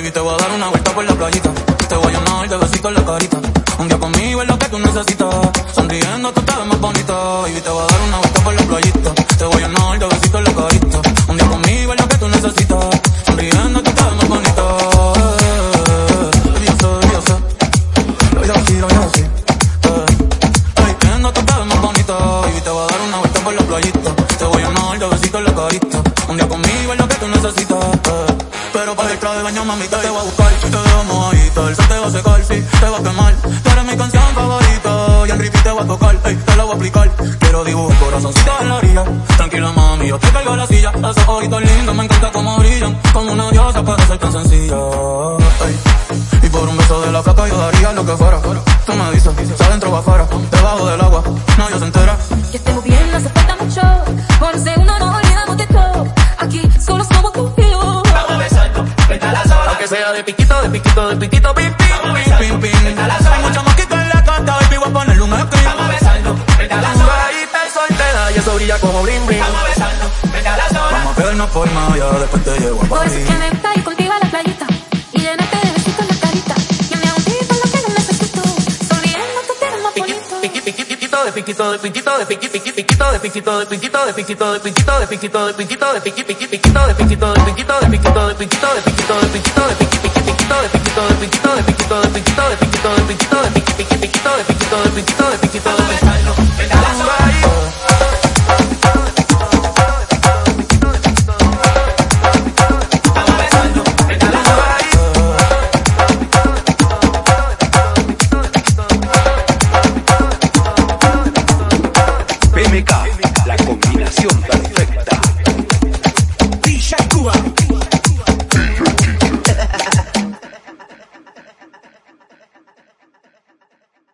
Baby, te voy a dar una vuelta por la playita. Te voy a llamar de besito en la carita. Un día conmigo es lo que tú necesitas. Sonriendo tú te ves más bonita. Baby, te voy a dar una vuelta por la playita. Un día conmigo es lo que tú necesitas. eh. Pero para el traje de baño, mami, te voy a buscar. Si te veo mojadita, el sol te va a secar, sí, te va a quemar. Tú eres mi canción favorita y en repeat te voy a tocar, ey, te la voy a aplicar. Quiero dibujar corazoncito en la orilla. Tranquila, mami, yo te cargo la silla. Esos ojitos lindos, me encanta cómo brillan. Como una diosa para ser tan sencilla. ey. Y por un beso de la flaca yo daría lo que fuera. Tú me dices, si adentro o afuera, debajo del agua, nadie se entera. Sea de piquito, de piquito, de piquito, pim, pim, pim, pim, pim. Hay mucho mosquito en la costa, baby, voy a ponerle un screen. Vamos besando, vete las Tu horas. carita es soltera y eso brilla como bling, bling. Vamos besando, vete a las horas. Vamos a quedarnos por Maya, después te llevo a Por eso es que me gusta ir contigo a la playita. Y llenarte de besitos la carita. Que me lo que necesito. Sonriendo te más bonito. Piqui, piqui, piquito, de piquito, de piquito, de piqui, piqui, piquito, de piquito, de piquito, de piquito, de piquito, de piquito, de piquito, de piqui, piqui, piquito, de piquito, de piquito, de piquito, de PMK, la combinación.